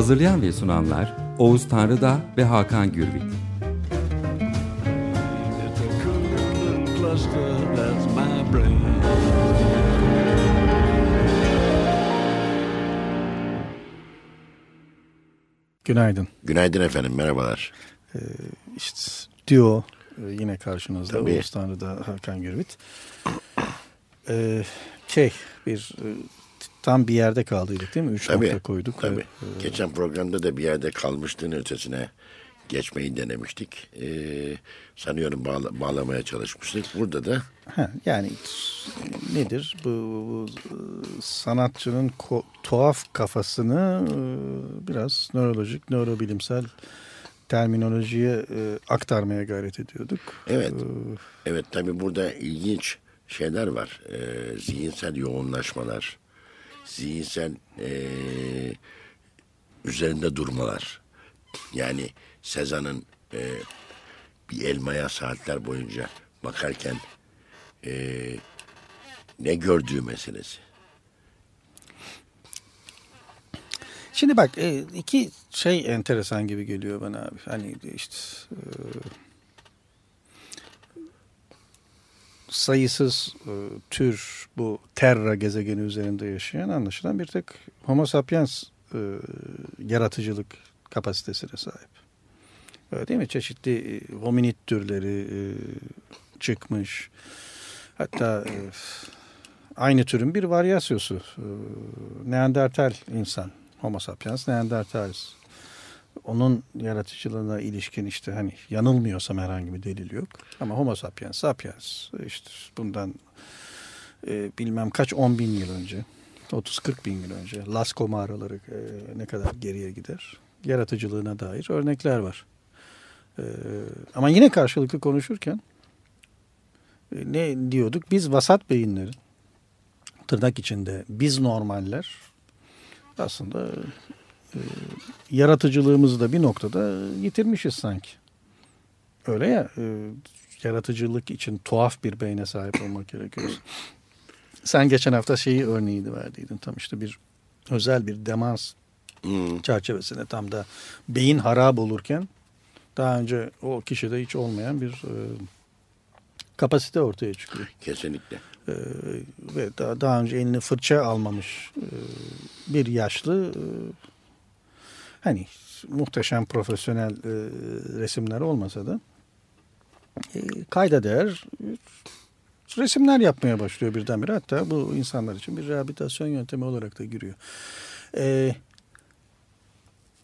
Hazırlayan ve sunanlar Oğuz Tanrıda ve Hakan Gürbüz. Günaydın. Günaydın efendim, merhabalar. İşte Duo e, yine karşınızda. Tabii. Oğuz Tanrı'da Hakan Gürbüz. Ee, şey bir e, tam bir yerde kaldıydık değil mi? Üç Tabii, nokta koyduk. tabii. Ee, Geçen programda da bir yerde kalmıştığın ötesine geçmeyi denemiştik. Ee, sanıyorum bağla- bağlamaya çalışmıştık. Burada da ha, yani nedir? Bu, bu, e, sanatçının ko- tuhaf kafasını e, biraz nörolojik, nörobilimsel terminolojiye e, aktarmaya gayret ediyorduk. Evet. Ee, evet tabii burada ilginç şeyler var. Ee, zihinsel yoğunlaşmalar, zihinsel ee, üzerinde durmalar. Yani Sezan'ın ee, bir elmaya saatler boyunca bakarken ee, ne gördüğü meselesi. Şimdi bak e, iki şey enteresan gibi geliyor bana abi. Hani işte e, sayısız e, tür bu Terra gezegeni üzerinde yaşayan anlaşılan bir tek Homo sapiens e, yaratıcılık kapasitesine sahip. Öyle değil mi? Çeşitli e, hominid türleri e, çıkmış. Hatta e, aynı türün bir varyasyosu. E, Neandertal insan. Homo sapiens Neandertalis. Onun yaratıcılığına ilişkin işte hani yanılmıyorsam herhangi bir delil yok. Ama Homo sapiens sapiens işte bundan e, bilmem kaç on bin yıl önce 30-40 bin yıl önce Lascaux mağaraları e, ne kadar geriye gider yaratıcılığına dair örnekler var. E, ama yine karşılıklı konuşurken e, ne diyorduk? Biz vasat beyinlerin tırnak içinde biz normaller aslında yaratıcılığımızı da bir noktada yitirmişiz sanki. Öyle ya e, yaratıcılık için tuhaf bir beyne sahip olmak gerekiyor. Sen geçen hafta şeyi örneğini verdiydin tam işte bir özel bir demans Hmm. çerçevesinde tam da beyin harap olurken daha önce o kişide hiç olmayan bir e, kapasite ortaya çıkıyor. Kesinlikle. Ee, ve daha, daha önce eline fırça almamış e, bir yaşlı e, hani muhteşem profesyonel e, resimler olmasa da e, kayda değer resimler yapmaya başlıyor birdenbire. Hatta bu insanlar için bir rehabilitasyon yöntemi olarak da giriyor. E,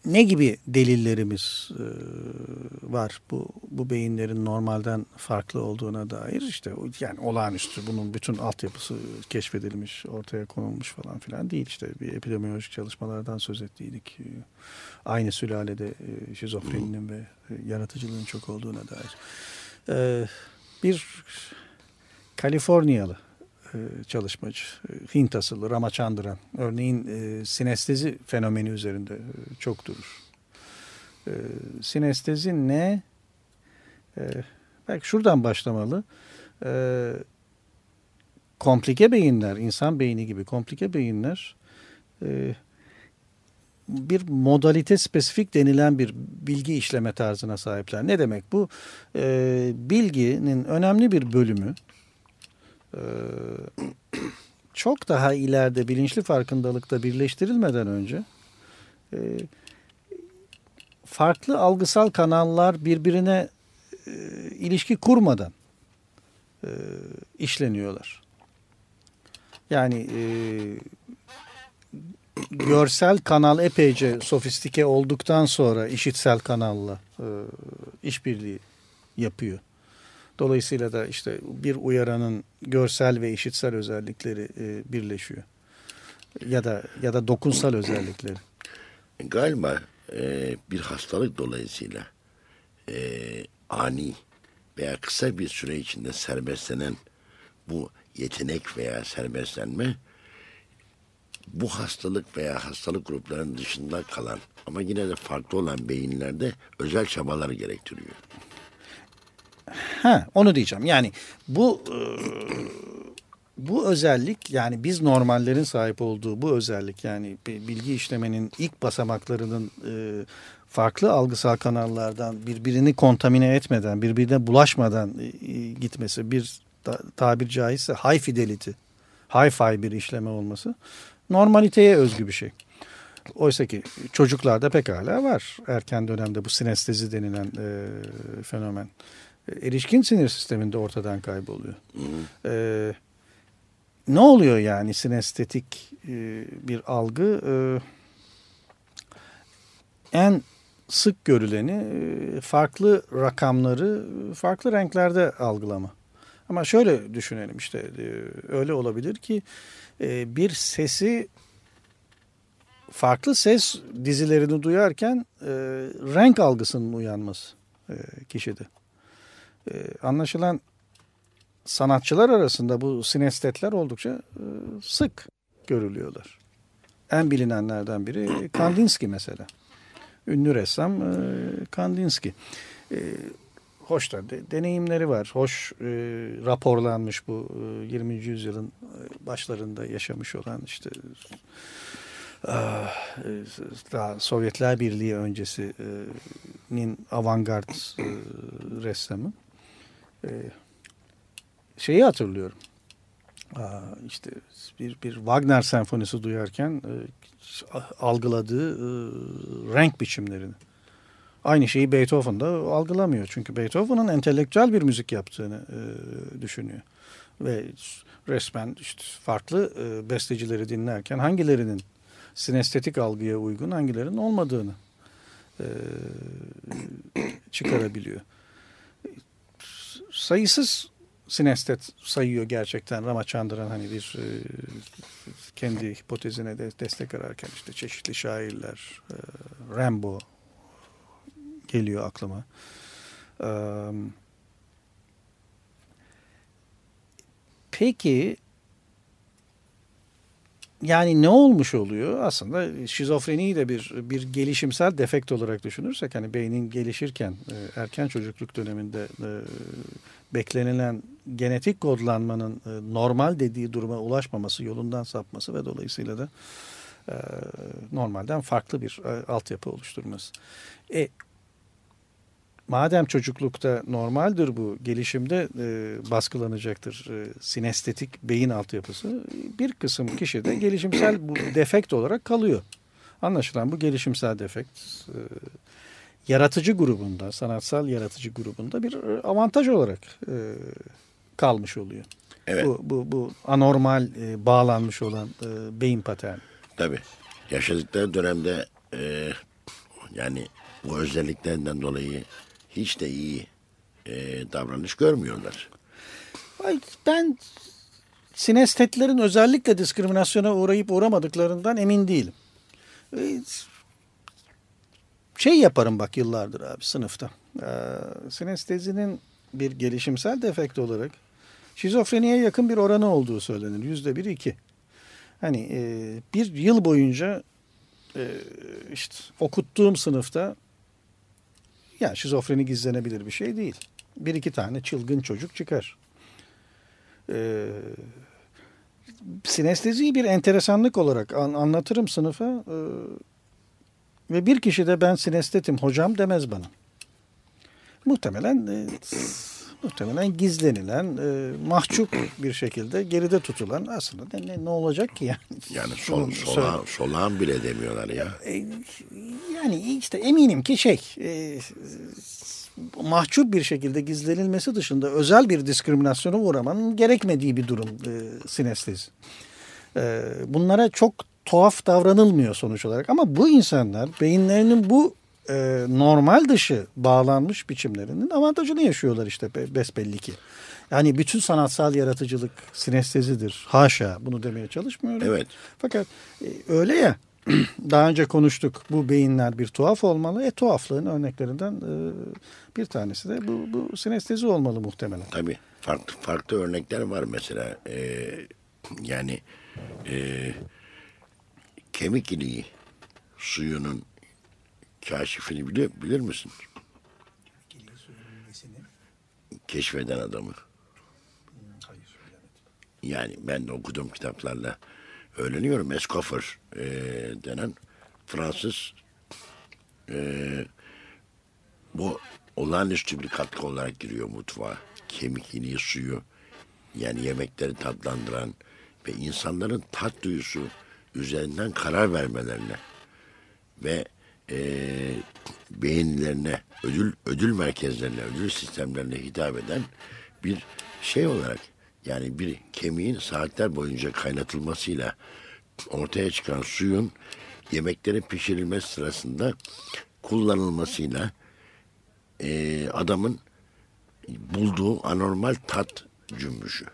ne gibi delillerimiz e, var bu bu beyinlerin normalden farklı olduğuna dair? İşte yani olağanüstü bunun bütün altyapısı keşfedilmiş ortaya konulmuş falan filan değil. İşte bir epidemiolojik çalışmalardan söz ettiydik. E, aynı sülalede e, şizofreninin ve e, yaratıcılığın çok olduğuna dair. E, bir Kaliforniyalı çalışmacı e, Hint asıllı Ramachandran örneğin e, sinestezi fenomeni üzerinde e, çok durur. E, sinestezi ne? E, belki şuradan başlamalı. E, komplike beyinler, insan beyni gibi komplike beyinler e, bir modalite spesifik denilen bir bilgi işleme tarzına sahipler. Ne demek bu? E, bilginin önemli bir bölümü e, çok daha ileride bilinçli farkındalıkta birleştirilmeden önce e, farklı algısal kanallar birbirine e, ilişki kurmadan e, işleniyorlar. Yani görsel kanal epeyce sofistike olduktan sonra işitsel kanalla işbirliği yapıyor. Dolayısıyla da işte bir uyaranın görsel ve işitsel özellikleri e, birleşiyor. Ya da ya da dokunsal özellikleri. Galiba e, bir hastalık dolayısıyla e, ani veya kısa bir süre içinde serbestlenen bu yetenek veya serbestlenme bu hastalık veya hastalık gruplarının dışında kalan ama yine de farklı olan beyinlerde özel çabalar gerektiriyor. Ha, onu diyeceğim. Yani bu e, bu özellik yani biz normallerin sahip olduğu bu özellik yani bilgi işlemenin ilk basamaklarının e, farklı algısal kanallardan birbirini kontamine etmeden, birbirine bulaşmadan e, gitmesi bir tabir caizse high fidelity, high-fi bir işleme olması normaliteye özgü bir şey. Oysa ki çocuklarda pekala var. Erken dönemde bu sinestezi denilen e, fenomen. Erişkin sinir sisteminde ortadan kayboluyor. E, ne oluyor yani sinestetik e, bir algı? E, en sık görüleni e, farklı rakamları farklı renklerde algılama. Ama şöyle düşünelim işte e, öyle olabilir ki e, bir sesi farklı ses dizilerini duyarken renk algısının uyanması kişide. Anlaşılan sanatçılar arasında bu sinestetler oldukça sık görülüyorlar. En bilinenlerden biri Kandinsky mesela ünlü ressam e, Kandinsky. E, hoş da de, deneyimleri var. Hoş e, raporlanmış bu e, 20. yüzyılın e, başlarında yaşamış olan işte e, daha Sovyetler Birliği öncesinin avantgard e, ressamı. E, şeyi hatırlıyorum. Aa, işte bir bir Wagner senfonisi duyarken e, algıladığı e, renk biçimlerini. Aynı şeyi Beethoven'da algılamıyor. Çünkü Beethoven'ın entelektüel bir müzik yaptığını e, düşünüyor. Ve resmen işte farklı e, bestecileri dinlerken hangilerinin sinestetik algıya uygun, hangilerinin olmadığını çıkarabiliyor. Sayısız sinestet sayıyor gerçekten Ramachandran hani bir e, kendi hipotezine de destek ararken işte çeşitli şairler e, Rambo geliyor aklıma. E, peki yani ne olmuş oluyor? Aslında şizofreniyi de bir bir gelişimsel defekt olarak düşünürsek hani beynin gelişirken e, erken çocukluk döneminde e, beklenilen genetik kodlanmanın e, normal dediği duruma ulaşmaması, yolundan sapması ve dolayısıyla da normalden farklı bir altyapı oluşturması. E, madem çocuklukta normaldir bu gelişimde e, baskılanacaktır e, sinestetik beyin altyapısı bir kısım kişide gelişimsel bu defekt olarak kalıyor. Anlaşılan bu gelişimsel defekt e, yaratıcı grubunda, sanatsal yaratıcı grubunda bir e, avantaj olarak e, kalmış oluyor. Evet. Bu, bu, bu anormal e, bağlanmış olan e, beyin paterni. Tabii. Yaşadıkları dönemde e, yani bu özelliklerinden dolayı hiç de iyi e, davranış görmüyorlar. Ben sinestetlerin özellikle diskriminasyona uğrayıp uğramadıklarından emin değilim. E, şey yaparım bak yıllardır abi sınıfta. Ee, sinestezinin bir gelişimsel defekt olarak şizofreniye yakın bir oranı olduğu söylenir. Yüzde bir iki. Hani e, bir yıl boyunca e, işte okuttuğum sınıfta ya şizofreni gizlenebilir bir şey değil. Bir iki tane çılgın çocuk çıkar. Ee, sinesteziyi bir enteresanlık olarak an, anlatırım sınıfa. Ee, ve bir kişi de ben sinestetim hocam demez bana. Muhtemelen e, muhtemelen gizlenilen, e, mahcup bir şekilde geride tutulan aslında ne, ne olacak ki yani? Yani sol, sola, solağın bile demiyorlar ya. E, yani işte eminim ki şey e, mahcup bir şekilde gizlenilmesi dışında özel bir diskriminasyona uğramanın gerekmediği bir durum e, sinestezi. E, bunlara çok tuhaf davranılmıyor sonuç olarak ama bu insanlar beyinlerinin bu e, normal dışı bağlanmış biçimlerinin avantajını yaşıyorlar işte besbelli ki. Yani bütün sanatsal yaratıcılık sinestezidir. Haşa bunu demeye çalışmıyorum. Evet. Fakat e, öyle ya daha önce konuştuk. Bu beyinler bir tuhaf olmalı. E tuhaflığın örneklerinden e, bir tanesi de bu, bu sinestezi olmalı muhtemelen. Tabii farklı farklı örnekler var mesela. Ee, yani e, kemik iliği suyunun kaşifini bilir, bilir misin? Keşfeden adamı. Yani ben de okuduğum kitaplarla öğreniyorum. Escoffer e, denen Fransız e, bu olağanüstü bir katkı olarak giriyor mutfağa. Kemik iliği suyu yani yemekleri tatlandıran ve insanların tat duyusu üzerinden karar vermelerine ve e, beyinlerine, ödül ödül merkezlerine, ödül sistemlerine hitap eden bir şey olarak yani bir kemiğin saatler boyunca kaynatılmasıyla ortaya çıkan suyun yemeklerin pişirilmesi sırasında kullanılmasıyla e, adamın bulduğu anormal tat cümbüşü.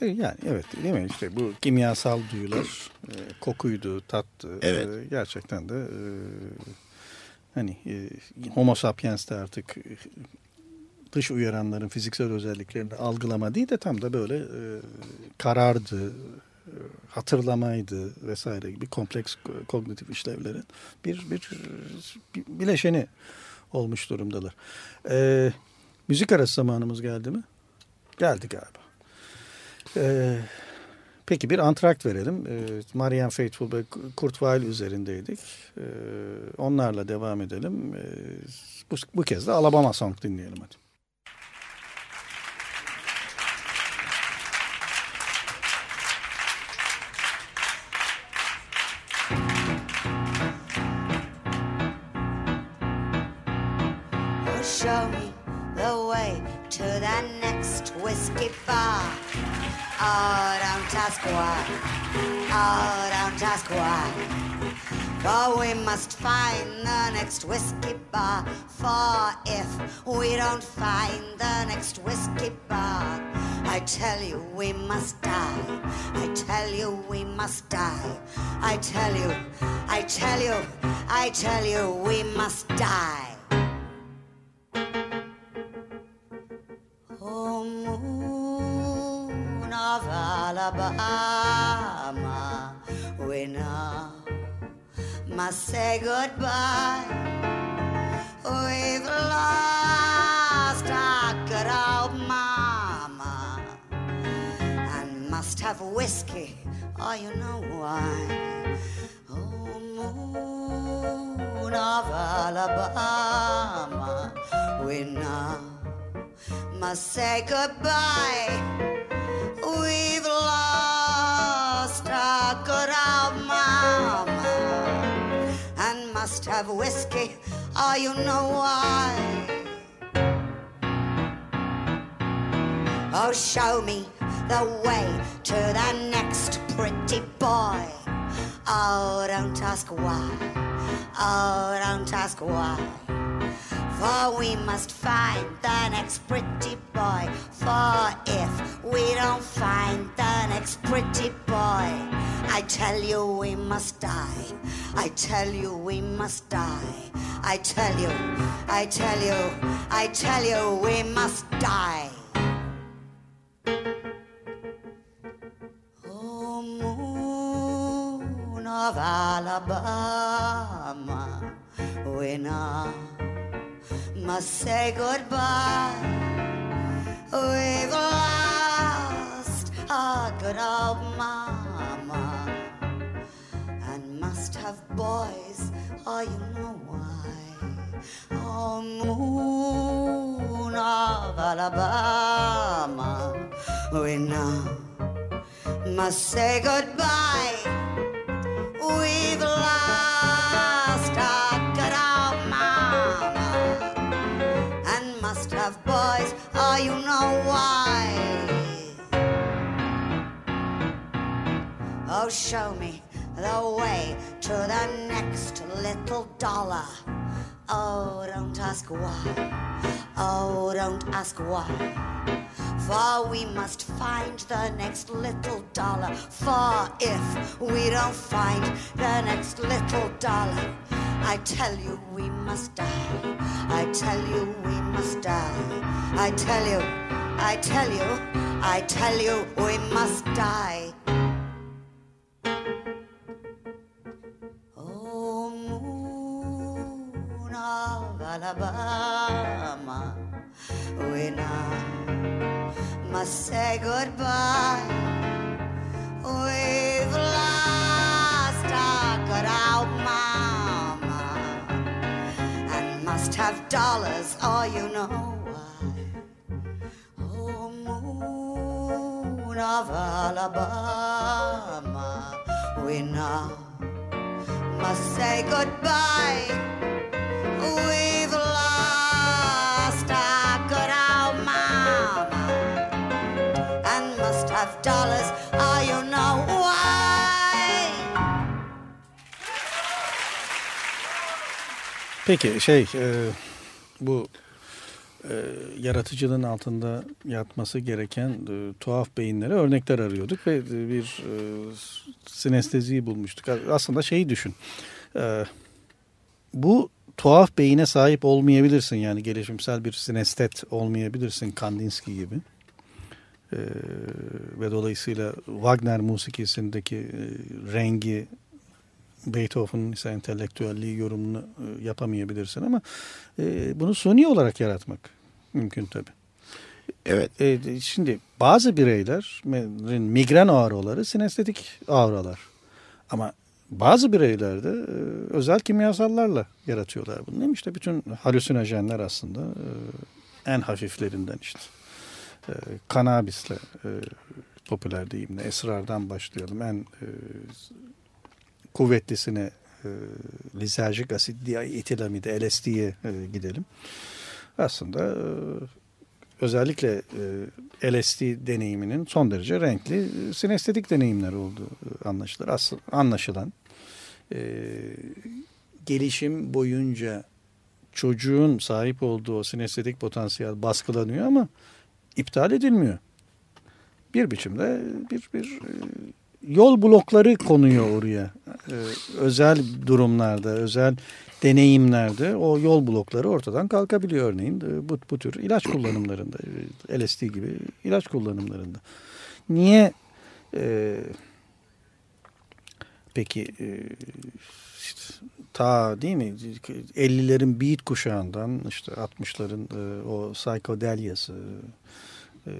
E, Yani evet değil mi? İşte bu kimyasal duyular e, kokuydu, tattı. Evet. E, gerçekten de e, hani e, homo sapiens de artık e, dış uyaranların fiziksel özelliklerini algılama değil de tam da böyle e, karardı, e, hatırlamaydı vesaire gibi kompleks ko- kognitif işlevlerin bir, bir, bir bileşeni olmuş durumdalar. E, müzik arası zamanımız geldi mi? Geldi galiba. Ee, peki bir antrakt verelim. Ee, Marianne Faithfull ve Kurt Weill üzerindeydik. Ee, onlarla devam edelim. Ee, bu, bu kez de Alabama Song dinleyelim hadi. Must find the next whiskey bar. For if we don't find the next whiskey bar, I tell you we must die. I tell you we must die. I tell you, I tell you, I tell you we must die. Must say goodbye. We've lost our good old mama and must have whiskey. Oh, you know why? Oh, moon of Alabama, we now must say goodbye. Have whiskey. Oh, you know why? Oh, show me the way to the next pretty boy. Oh, don't ask why. Oh, don't ask why. For we must find the next pretty boy. For if we don't find the next pretty boy, I tell you we must die. I tell you we must die. I tell you, I tell you, I tell you we must die. Oh, moon of Alabama, we now must say goodbye. We've lost our good old mama and must have boys. Oh, you know why? Oh, moon of Alabama, we now must say goodbye. We've lost you know why? Oh, show me the way to the next little dollar. Oh, don't ask why. Oh, don't ask why. For we must find the next little dollar. For if we don't find the next little dollar, I tell you we must die. I tell you we must die. I tell you, I tell you, I tell you we must die. Peki şey e, bu e, yaratıcılığın altında yatması gereken e, tuhaf beyinlere örnekler arıyorduk ve e, bir e, sinesteziyi bulmuştuk. Aslında şeyi düşün. E, bu tuhaf beyine sahip olmayabilirsin yani gelişimsel bir sinestet olmayabilirsin Kandinsky gibi. E, ve dolayısıyla Wagner musikisindeki e, rengi Beethoven'ın ise entelektüelliği yorumunu e, yapamayabilirsin ama e, bunu suni olarak yaratmak mümkün tabii. Evet. E, şimdi bazı bireylerin migren ağrıları sinestetik ağrılar. Ama bazı bireylerde e, özel kimyasallarla yaratıyorlar bunu. Değil mi? İşte bütün halüsinojenler aslında e, en hafiflerinden işte. E, kanabisle e, popüler deyimle esrardan başlayalım. En e, kuvvetlisine e, lizerjik asit, etilamide, LSD'ye e, gidelim. Aslında e, özellikle e, LSD deneyiminin son derece renkli e, sinestetik deneyimler olduğu e, anlaşılır. Asıl, anlaşılan e, gelişim boyunca çocuğun sahip olduğu sinestetik potansiyel baskılanıyor ama iptal edilmiyor. Bir biçimde bir bir e, yol blokları konuyor oraya. Ee, özel durumlarda, özel deneyimlerde o yol blokları ortadan kalkabiliyor örneğin e, bu, bu tür ilaç kullanımlarında, e, LSD gibi ilaç kullanımlarında. Niye e, peki e, işte, ta değil mi 50'lerin beat kuşağından işte 60'ların e, o psikodelyası e,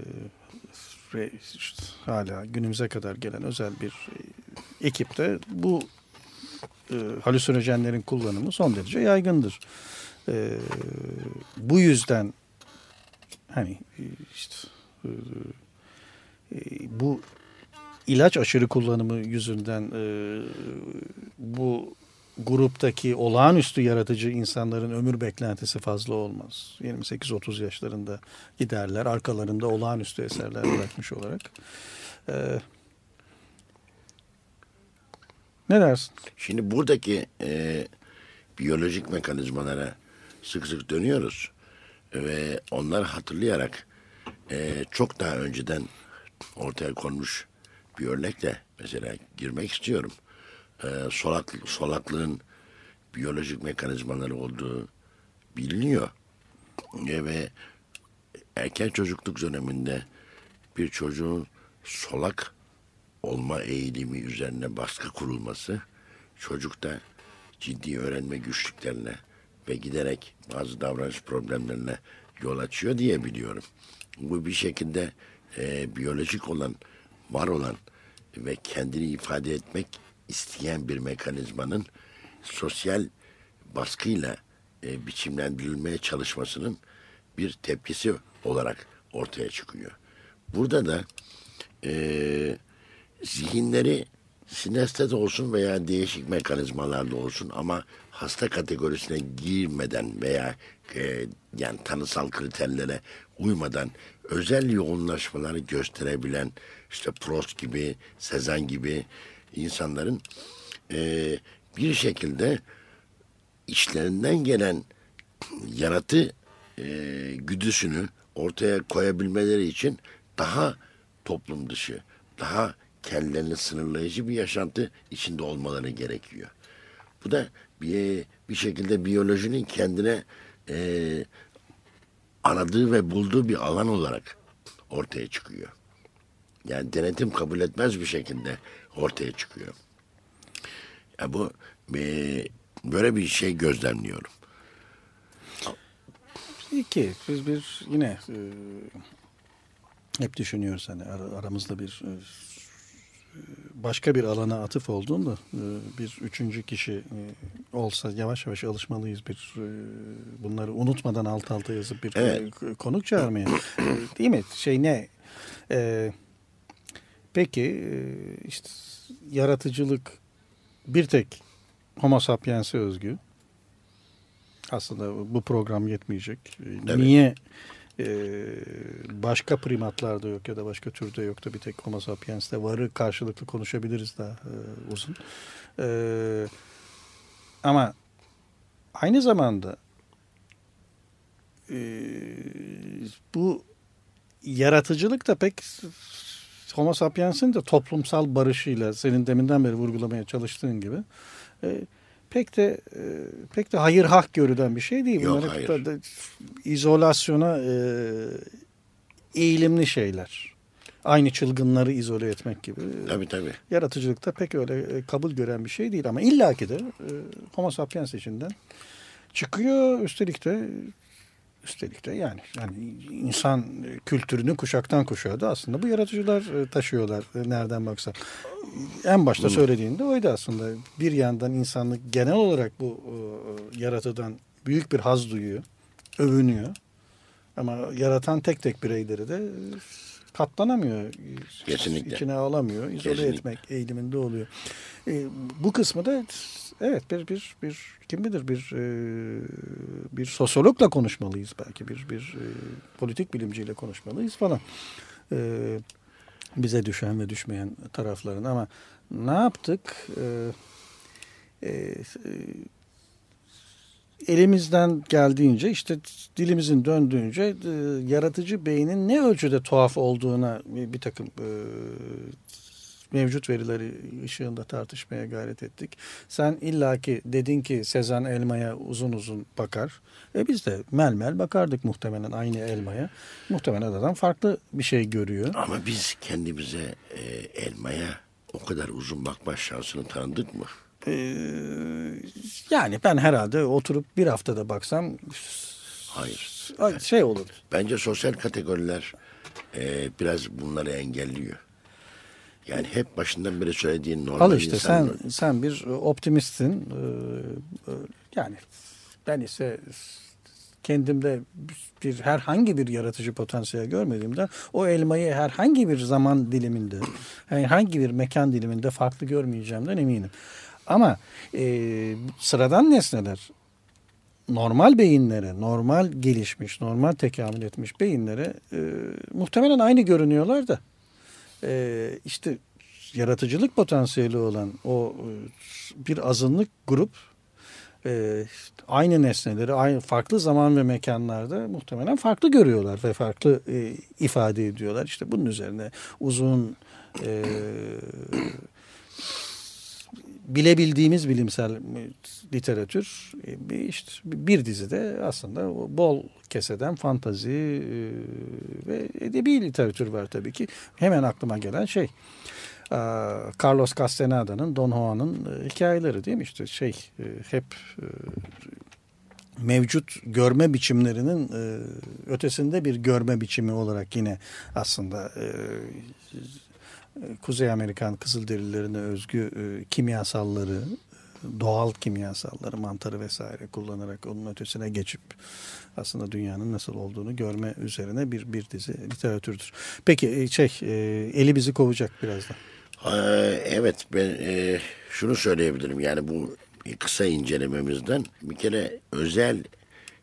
işte hala günümüze kadar gelen özel bir e, ekipte bu e, halüsinojenlerin kullanımı son derece yaygındır. E, bu yüzden hani e, işte e, e, bu ilaç aşırı kullanımı yüzünden e, bu gruptaki olağanüstü yaratıcı insanların ömür beklentisi fazla olmaz. 28-30 yaşlarında giderler. Arkalarında olağanüstü eserler bırakmış olarak. Ee, ne dersin? Şimdi buradaki e, biyolojik mekanizmalara sık sık dönüyoruz. Ve onları hatırlayarak e, çok daha önceden ortaya konmuş bir örnekle mesela girmek istiyorum e, solak, solaklığın biyolojik mekanizmaları olduğu biliniyor. E, ve erken çocukluk döneminde bir çocuğun solak olma eğilimi üzerine baskı kurulması çocukta ciddi öğrenme güçlüklerine ve giderek bazı davranış problemlerine yol açıyor diye biliyorum. Bu bir şekilde e, biyolojik olan, var olan ve kendini ifade etmek isteyen bir mekanizmanın sosyal baskıyla e, biçimlendirilmeye çalışmasının bir tepkisi olarak ortaya çıkıyor. Burada da e, zihinleri sinestet olsun veya değişik mekanizmalarda olsun ama hasta kategorisine girmeden veya e, yani tanısal kriterlere uymadan özel yoğunlaşmaları gösterebilen işte Prost gibi, Sezen gibi insanların e, bir şekilde içlerinden gelen yaratı e, güdüsünü ortaya koyabilmeleri için daha toplum dışı, daha kendilerini sınırlayıcı bir yaşantı içinde olmaları gerekiyor. Bu da bir, bir şekilde biyolojinin kendine e, aradığı ve bulduğu bir alan olarak ortaya çıkıyor. Yani denetim kabul etmez bir şekilde ortaya çıkıyor. Ya bu e, böyle bir şey gözlemliyorum. İki, biz bir yine e, hep düşünüyoruz hani ar- aramızda bir e, başka bir alana atıf olduğunda e, bir üçüncü kişi e, olsa yavaş yavaş alışmalıyız bir e, bunları unutmadan alt alta yazıp bir Evet. e, konuk çağırmaya. Değil mi? Şey ne? E, peki e, işte yaratıcılık bir tek Homo sapiens'e özgü. Aslında bu program yetmeyecek. E, Evet. Niye e, başka primatlarda yok ya da başka türde yok da bir tek Homo sapiens'te varı karşılıklı konuşabiliriz daha e, uzun. E, ama aynı zamanda e, bu yaratıcılık da pek Homo sapiens'in de toplumsal barışıyla senin deminden beri vurgulamaya çalıştığın gibi e, pek de e, pek de hayır hak görülen bir şey değil. Yok, Bunlar hayır. böyle izolasyona e, eğilimli şeyler. Aynı çılgınları izole etmek gibi. Tabii tabii. Yaratıcılıkta pek öyle e, kabul gören bir şey değil ama illaki de e, Homo sapiens içinden çıkıyor. Üstelik de üstelik de yani yani insan e, kültürünü kuşaktan kuşağa da aslında bu yaratıcılar e, taşıyorlar e, nereden baksan. En başta söylediğinde oydu aslında. Bir yandan insanlık genel olarak bu yaratıdan büyük bir haz duyuyor, övünüyor. Ama yaratan tek tek bireyleri de katlanamıyor. Kesinlikle. İçine alamıyor, izole Kesinlikle. etmek eğiliminde oluyor. E, bu kısmı da evet bir bir bir kim bilir bir e, bir sosyologla konuşmalıyız belki bir bir e, politik bilimciyle konuşmalıyız falan. E, bize düşen ve düşmeyen tarafların ama ne yaptık? E, e, e, elimizden geldiğince işte dilimizin döndüğünce e, yaratıcı beynin ne ölçüde tuhaf olduğuna bir, bir takım e, mevcut verileri ışığında tartışmaya gayret ettik. Sen illaki dedin ki Sezen elmaya uzun uzun bakar. E biz de mel mel bakardık muhtemelen aynı elmaya. Muhtemelen adam farklı bir şey görüyor. Ama biz kendimize e, elmaya o kadar uzun bakma şansını tanıdık mı? Ee, yani ben herhalde oturup bir haftada baksam Hayır. şey olur. Bence sosyal kategoriler e, biraz bunları engelliyor. Yani hep başından beri söylediğin normal Al işte sen insanlar- sen bir optimistsin. Ee, e, yani ben ise kendimde bir herhangi bir yaratıcı potansiyel görmediğimden o elmayı herhangi bir zaman diliminde, herhangi bir mekan diliminde farklı görmeyeceğimden eminim. Ama e, sıradan nesneler normal beyinlere, normal gelişmiş, normal tekamül etmiş beyinlere e, muhtemelen aynı görünüyorlar da e, işte yaratıcılık potansiyeli olan o e, bir azınlık grup e, aynı nesneleri aynı farklı zaman ve mekanlarda muhtemelen farklı görüyorlar ve farklı e, ifade ediyorlar. İşte bunun üzerine uzun e, bilebildiğimiz bilimsel literatür e, işte bir dizide aslında bol keseden fantazi e, ve edebi literatür var tabii ki. Hemen aklıma gelen şey e, Carlos Castaneda'nın Don Juan'ın hikayeleri değil mi işte şey hep mevcut görme biçimlerinin ötesinde bir görme biçimi olarak yine aslında Kuzey Amerikan Kızılderililerine özgü e, kimyasalları, doğal kimyasalları, mantarı vesaire kullanarak onun ötesine geçip aslında dünyanın nasıl olduğunu görme üzerine bir bir dizi literatürdür. Peki e, şey e, eli bizi kovacak birazdan. Ee, evet ben e, şunu söyleyebilirim yani bu kısa incelememizden bir kere özel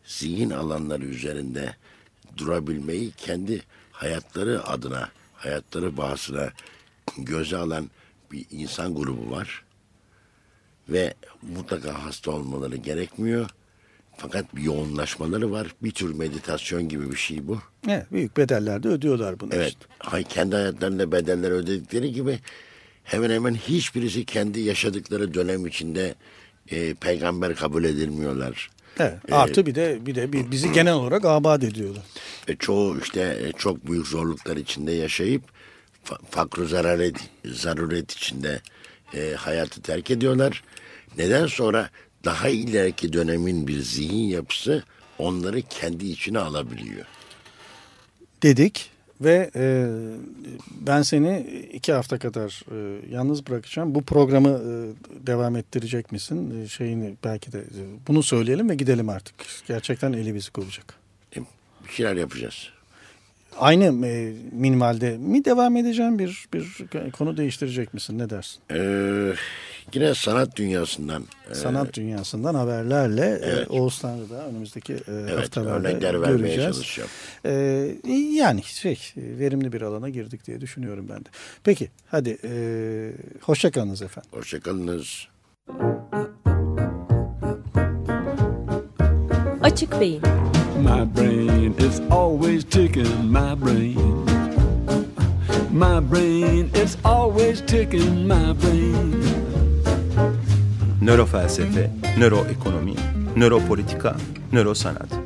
zihin alanları üzerinde durabilmeyi kendi hayatları adına hayatları bahsına göze alan bir insan grubu var ve mutlaka hasta olmaları gerekmiyor Fakat bir yoğunlaşmaları var. Bir tür meditasyon gibi bir şey bu. Evet, büyük bedeller de ödüyorlar bunu Evet. işte. Hay kendi hayatlarında bedeller ödedikleri gibi hemen hemen hiçbirisi kendi yaşadıkları dönem içinde e, peygamber kabul edilmiyorlar. Evet, artı bir de bir de bir- bizi genel olarak abad ediyorlar. Ve çoğu işte e, çok büyük zorluklar içinde yaşayıp fakru zararet, zaruret içinde e, hayatı terk ediyorlar. Neden sonra daha ileriki dönemin bir zihin yapısı onları kendi içine alabiliyor. dedik ve e, ben seni iki hafta kadar e, yalnız bırakacağım. Bu programı e, devam ettirecek misin? E, şeyini belki de e, bunu söyleyelim ve gidelim artık. Gerçekten eli bizi kovacak. E, Bir şeyler yapacağız. Aynı e, minimalde mi devam edeceğim bir bir konu değiştirecek misin? Ne dersin? Ee, yine sanat dünyasından e, Sanat dünyasından haberlerle e, Evet. Oğuz Tanrı'da önümüzdeki e, evet, haftalarda örnekler vermeye göreceğiz. çalışacağım. Ee, yani şey verimli bir alana girdik diye düşünüyorum ben de. Peki hadi e, hoşça kalınız efendim. Hoşçakalınız. Açık Beyin My brain is always ticking, my brain. My brain is always ticking, my brain. Nörofelsefe, nöroekonomi, nöropolitika, nörosanat.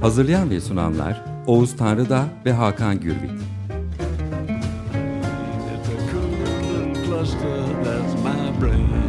Hazırlayan ve sunanlar Oğuz Tanrıda ve Hakan Gürbüz. It's